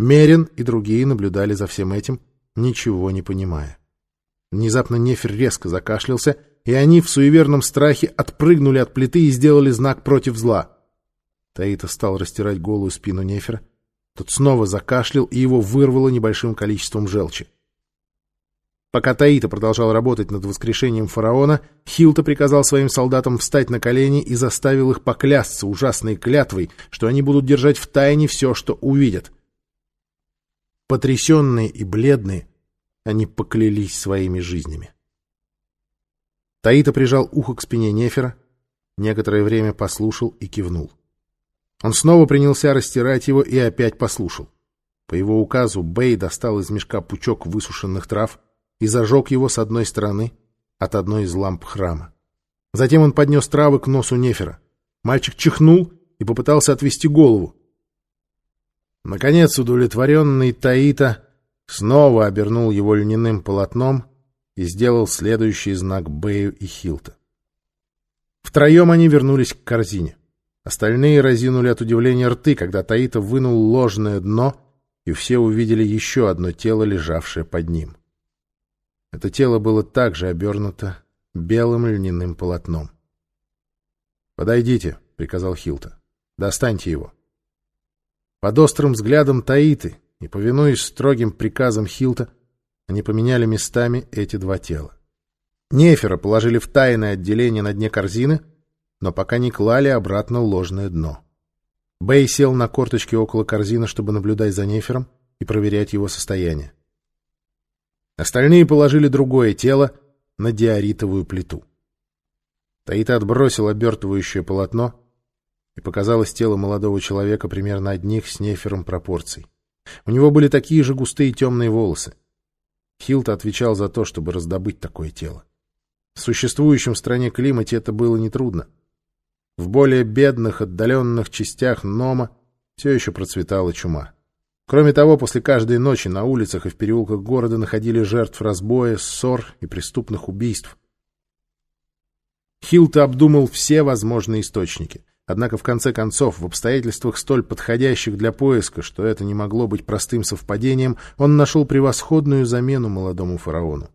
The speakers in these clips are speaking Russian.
Мерин и другие наблюдали за всем этим, ничего не понимая. Внезапно Нефер резко закашлялся, и они в суеверном страхе отпрыгнули от плиты и сделали знак против зла. Таита стал растирать голую спину Нефера. Тот снова закашлял, и его вырвало небольшим количеством желчи. Пока Таита продолжал работать над воскрешением фараона, Хилта приказал своим солдатам встать на колени и заставил их поклясться ужасной клятвой, что они будут держать в тайне все, что увидят. Потрясенные и бледные, они поклялись своими жизнями. Таита прижал ухо к спине Нефера, некоторое время послушал и кивнул. Он снова принялся растирать его и опять послушал. По его указу Бэй достал из мешка пучок высушенных трав — и зажег его с одной стороны от одной из ламп храма. Затем он поднес травы к носу Нефера. Мальчик чихнул и попытался отвести голову. Наконец, удовлетворенный Таита снова обернул его льняным полотном и сделал следующий знак Бэю и Хилта. Втроем они вернулись к корзине. Остальные разинули от удивления рты, когда Таита вынул ложное дно, и все увидели еще одно тело, лежавшее под ним. Это тело было также обернуто белым льняным полотном. «Подойдите», — приказал Хилта. «Достаньте его». Под острым взглядом Таиты и повинуясь строгим приказам Хилта, они поменяли местами эти два тела. Нефера положили в тайное отделение на дне корзины, но пока не клали обратно ложное дно. Бэй сел на корточки около корзины, чтобы наблюдать за Нефером и проверять его состояние. Остальные положили другое тело на диоритовую плиту. Таита отбросил обертывающее полотно, и показалось тело молодого человека примерно одних с нефером пропорций. У него были такие же густые темные волосы. Хилт отвечал за то, чтобы раздобыть такое тело. В существующем в стране климате это было нетрудно. В более бедных, отдаленных частях Нома все еще процветала чума. Кроме того, после каждой ночи на улицах и в переулках города находили жертв разбоя, ссор и преступных убийств. Хилта обдумал все возможные источники. Однако, в конце концов, в обстоятельствах столь подходящих для поиска, что это не могло быть простым совпадением, он нашел превосходную замену молодому фараону.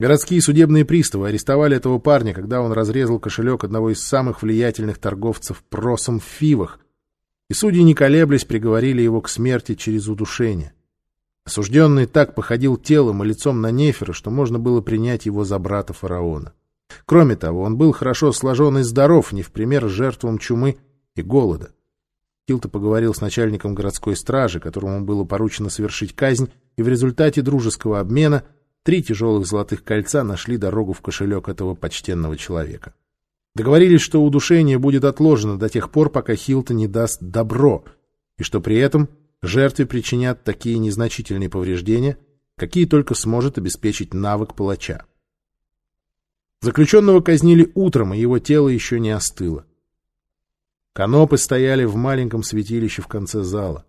Городские судебные приставы арестовали этого парня, когда он разрезал кошелек одного из самых влиятельных торговцев просом в Фивах, и судьи, не колеблясь, приговорили его к смерти через удушение. Осужденный так походил телом и лицом на Нефера, что можно было принять его за брата фараона. Кроме того, он был хорошо сложен и здоров, не в пример жертвам чумы и голода. Килта поговорил с начальником городской стражи, которому было поручено совершить казнь, и в результате дружеского обмена три тяжелых золотых кольца нашли дорогу в кошелек этого почтенного человека. Договорились, что удушение будет отложено до тех пор, пока Хилта не даст добро, и что при этом жертве причинят такие незначительные повреждения, какие только сможет обеспечить навык палача. Заключенного казнили утром, и его тело еще не остыло. Канопы стояли в маленьком святилище в конце зала.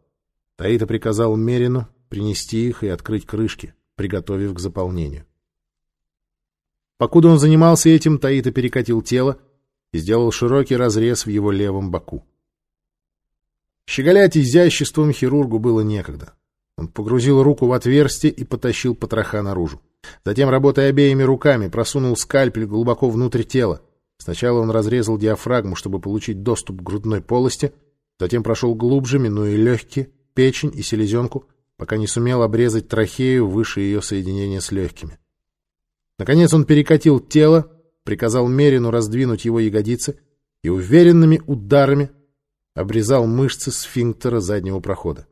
Таита приказал Мерину принести их и открыть крышки, приготовив к заполнению. Покуда он занимался этим, Таита перекатил тело, и сделал широкий разрез в его левом боку. Щеголять изяществом хирургу было некогда. Он погрузил руку в отверстие и потащил потроха наружу. Затем, работая обеими руками, просунул скальпель глубоко внутрь тела. Сначала он разрезал диафрагму, чтобы получить доступ к грудной полости, затем прошел глубже, минуя легкие, печень и селезенку, пока не сумел обрезать трахею выше ее соединения с легкими. Наконец он перекатил тело, приказал Мерину раздвинуть его ягодицы и уверенными ударами обрезал мышцы сфинктера заднего прохода.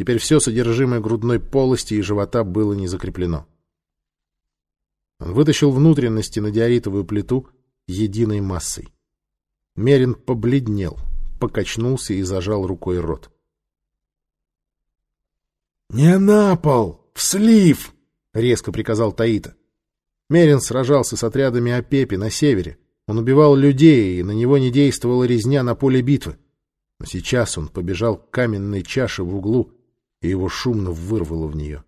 Теперь все содержимое грудной полости и живота было не закреплено. Он вытащил внутренности на диоритовую плиту единой массой. Мерин побледнел, покачнулся и зажал рукой рот. «Не на пол! В слив!» — резко приказал Таита. Мерин сражался с отрядами Апепи на севере. Он убивал людей, и на него не действовала резня на поле битвы. Но сейчас он побежал к каменной чаше в углу, и его шумно вырвало в нее.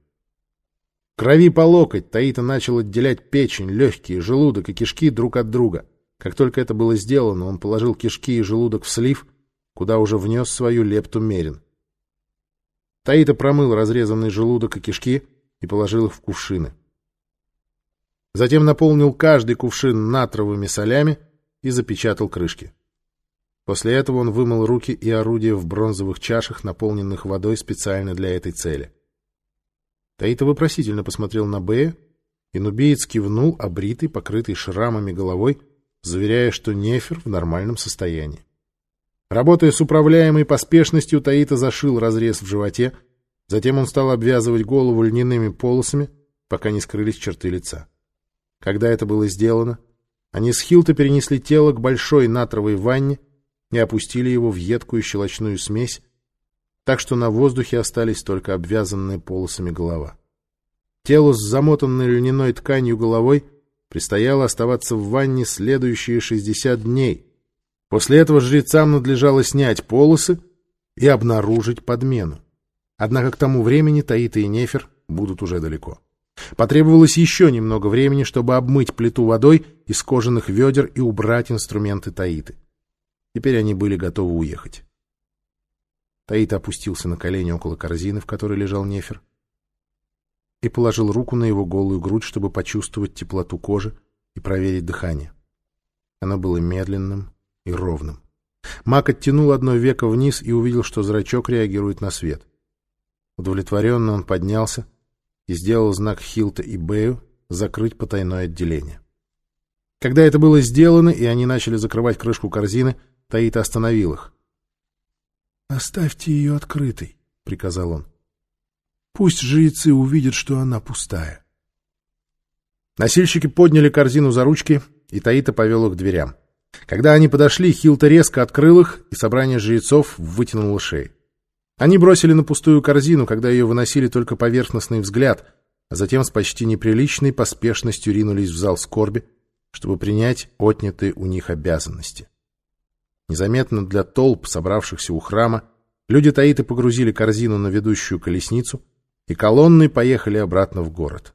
Крови по локоть Таита начал отделять печень, легкие, желудок и кишки друг от друга. Как только это было сделано, он положил кишки и желудок в слив, куда уже внес свою лепту Мерин. Таита промыл разрезанный желудок и кишки и положил их в кувшины. Затем наполнил каждый кувшин натровыми солями и запечатал крышки. После этого он вымыл руки и орудия в бронзовых чашах, наполненных водой специально для этой цели. Таита вопросительно посмотрел на Бея, и нубиец кивнул, обритый, покрытый шрамами головой, заверяя, что нефер в нормальном состоянии. Работая с управляемой поспешностью, Таита зашил разрез в животе, затем он стал обвязывать голову льняными полосами, пока не скрылись черты лица. Когда это было сделано, они с Хилта перенесли тело к большой натровой ванне и опустили его в едкую щелочную смесь, так что на воздухе остались только обвязанные полосами голова. Телу с замотанной льняной тканью головой предстояло оставаться в ванне следующие 60 дней. После этого жрецам надлежало снять полосы и обнаружить подмену. Однако к тому времени Таита и Нефер будут уже далеко. Потребовалось еще немного времени, чтобы обмыть плиту водой из кожаных ведер и убрать инструменты Таиты. Теперь они были готовы уехать. Таита опустился на колени около корзины, в которой лежал Нефер и положил руку на его голую грудь, чтобы почувствовать теплоту кожи и проверить дыхание. Оно было медленным и ровным. Мак оттянул одно веко вниз и увидел, что зрачок реагирует на свет. Удовлетворенно он поднялся и сделал знак Хилта и Бэю закрыть потайное отделение. Когда это было сделано, и они начали закрывать крышку корзины, Таита остановил их. «Оставьте ее открытой», — приказал он. Пусть жрецы увидят, что она пустая. Носильщики подняли корзину за ручки, и Таита повел их к дверям. Когда они подошли, Хилта резко открыл их, и собрание жрецов вытянуло шеи. Они бросили на пустую корзину, когда ее выносили только поверхностный взгляд, а затем с почти неприличной поспешностью ринулись в зал скорби, чтобы принять отнятые у них обязанности. Незаметно для толп, собравшихся у храма, люди Таиты погрузили корзину на ведущую колесницу — и колонны поехали обратно в город.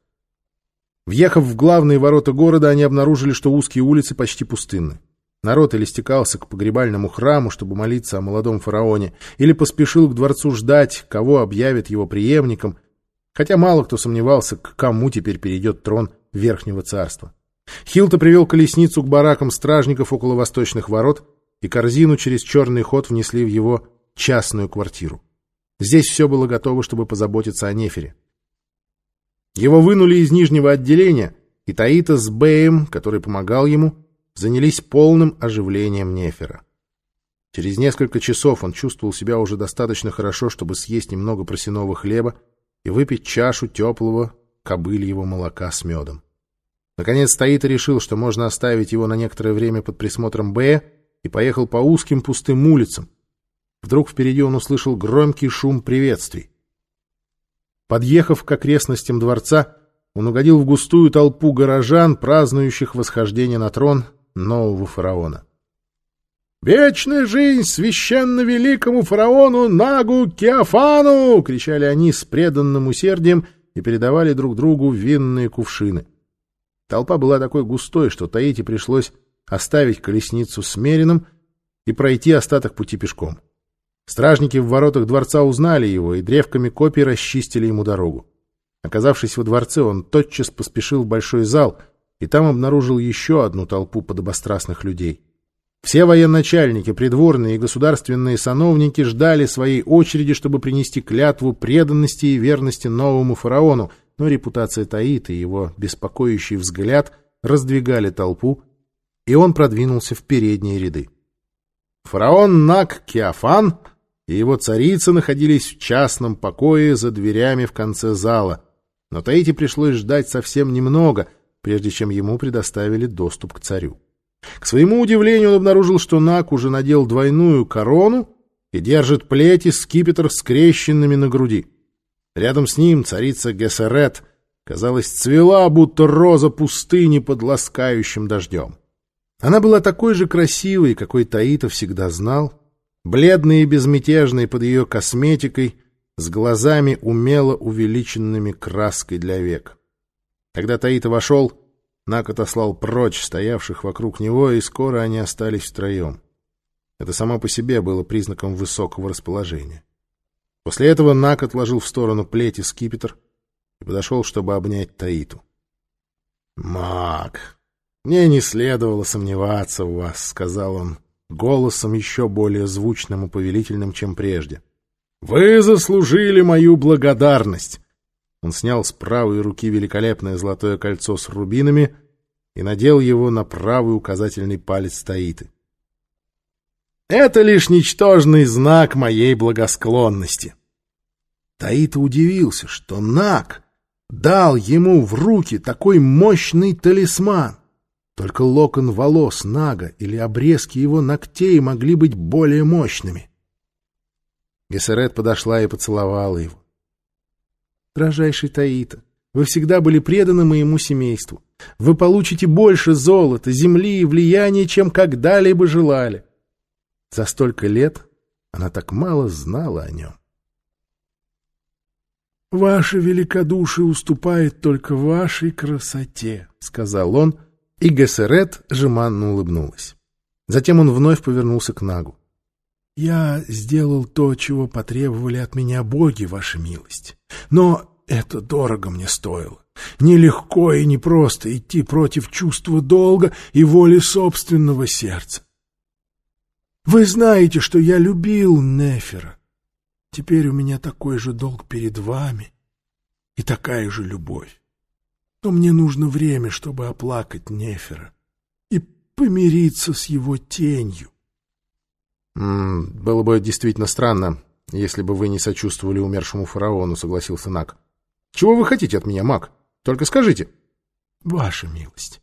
Въехав в главные ворота города, они обнаружили, что узкие улицы почти пустынны. Народ или стекался к погребальному храму, чтобы молиться о молодом фараоне, или поспешил к дворцу ждать, кого объявят его преемником, хотя мало кто сомневался, к кому теперь перейдет трон Верхнего Царства. Хилта привел колесницу к баракам стражников около восточных ворот, и корзину через черный ход внесли в его частную квартиру. Здесь все было готово, чтобы позаботиться о Нефере. Его вынули из нижнего отделения, и Таита с Бэем, который помогал ему, занялись полным оживлением Нефера. Через несколько часов он чувствовал себя уже достаточно хорошо, чтобы съесть немного просеного хлеба и выпить чашу теплого кобыльего молока с медом. Наконец Таита решил, что можно оставить его на некоторое время под присмотром Бэя, и поехал по узким пустым улицам, Вдруг впереди он услышал громкий шум приветствий. Подъехав к окрестностям дворца, он угодил в густую толпу горожан, празднующих восхождение на трон нового фараона. «Вечная жизнь священно великому фараону Нагу Кеофану!» — кричали они с преданным усердием и передавали друг другу винные кувшины. Толпа была такой густой, что Таити пришлось оставить колесницу с Мерином и пройти остаток пути пешком. Стражники в воротах дворца узнали его и древками копий расчистили ему дорогу. Оказавшись во дворце, он тотчас поспешил в большой зал и там обнаружил еще одну толпу подобострастных людей. Все военачальники, придворные и государственные сановники ждали своей очереди, чтобы принести клятву преданности и верности новому фараону, но репутация Таита и его беспокоящий взгляд раздвигали толпу, и он продвинулся в передние ряды. Фараон Нак Кеофан и его царица находились в частном покое за дверями в конце зала, но Таити пришлось ждать совсем немного, прежде чем ему предоставили доступ к царю. К своему удивлению он обнаружил, что Нак уже надел двойную корону и держит плеть и скипетр скрещенными на груди. Рядом с ним царица Гессерет, казалось, цвела, будто роза пустыни под ласкающим дождем. Она была такой же красивой, какой Таита всегда знал, бледной и безмятежной под ее косметикой, с глазами умело увеличенными краской для век. Когда Таита вошел, Нак отослал прочь стоявших вокруг него, и скоро они остались втроем. Это само по себе было признаком высокого расположения. После этого Нак отложил в сторону плеть и скипетр и подошел, чтобы обнять Таиту. «Маг, мне не следовало сомневаться в вас», — сказал он, голосом еще более звучным и повелительным, чем прежде. «Вы заслужили мою благодарность!» Он снял с правой руки великолепное золотое кольцо с рубинами и надел его на правый указательный палец Таиты. «Это лишь ничтожный знак моей благосклонности!» Таита удивился, что Нак дал ему в руки такой мощный талисман. Только локон волос Нага или обрезки его ногтей могли быть более мощными. Гессерет подошла и поцеловала его. «Дорожайший Таита, вы всегда были преданы моему семейству. Вы получите больше золота, земли и влияния, чем когда-либо желали». За столько лет она так мало знала о нем. «Ваше великодушие уступает только вашей красоте», — сказал он, и Гессерет жеманно улыбнулась. Затем он вновь повернулся к Нагу. «Я сделал то, чего потребовали от меня боги, ваша милость. Но это дорого мне стоило. Нелегко и непросто идти против чувства долга и воли собственного сердца. Вы знаете, что я любил Нефера. Теперь у меня такой же долг перед вами и такая же любовь. Но мне нужно время, чтобы оплакать Нефера и помириться с его тенью. «М -м, «Было бы действительно странно, если бы вы не сочувствовали умершему фараону», — согласился Нак. «Чего вы хотите от меня, маг? Только скажите». «Ваша милость,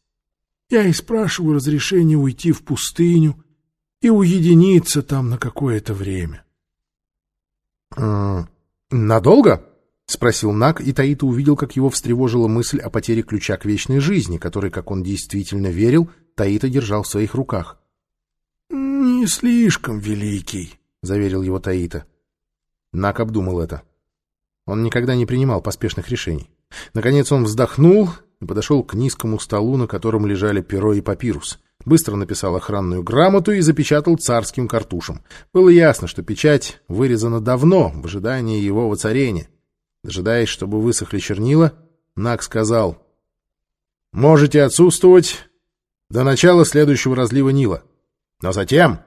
я и спрашиваю разрешения уйти в пустыню и уединиться там на какое-то время». «Надолго?» — спросил Нак, и Таита увидел, как его встревожила мысль о потере ключа к вечной жизни, который, как он действительно верил, Таита держал в своих руках. «Не слишком великий», — заверил его Таита. Нак обдумал это. Он никогда не принимал поспешных решений. Наконец он вздохнул и подошел к низкому столу, на котором лежали перо и папирус. Быстро написал охранную грамоту и запечатал царским картушем. Было ясно, что печать вырезана давно, в ожидании его воцарения. Дожидаясь, чтобы высохли чернила, Нак сказал, «Можете отсутствовать до начала следующего разлива Нила, но затем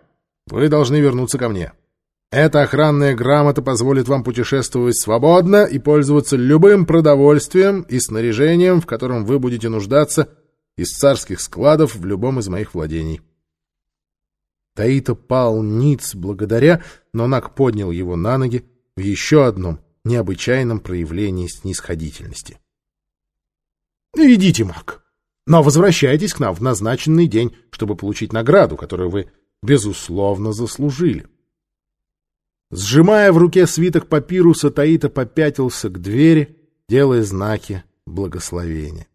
вы должны вернуться ко мне. Эта охранная грамота позволит вам путешествовать свободно и пользоваться любым продовольствием и снаряжением, в котором вы будете нуждаться из царских складов в любом из моих владений». Таита пал ниц благодаря, но Нак поднял его на ноги в еще одном необычайном проявлении снисходительности. «Идите, маг, но возвращайтесь к нам в назначенный день, чтобы получить награду, которую вы, безусловно, заслужили». Сжимая в руке свиток папируса, Таита попятился к двери, делая знаки благословения.